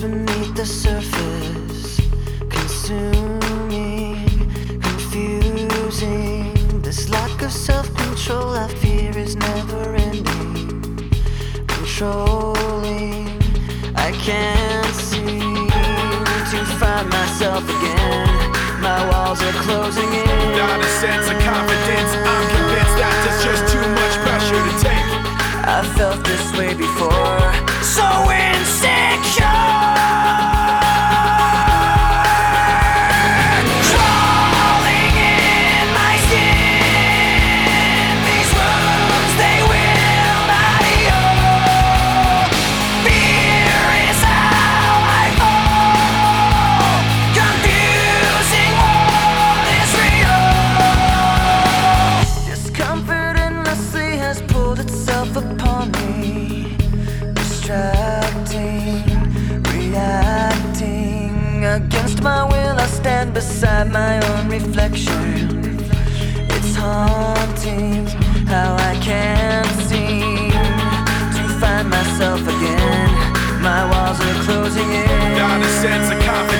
beneath the surface, consuming, confusing. This lack of self control I fear is never ending. Controlling, I can't seem to find myself again. My walls are closing in. Not a sense of confidence, I'm convinced that just too much pressure to take. I felt this way before. obstructing, reacting. Against my will, I stand beside my own reflection. It's haunting how I can't seem to find myself again. My walls are closing in. Not a sense of confidence.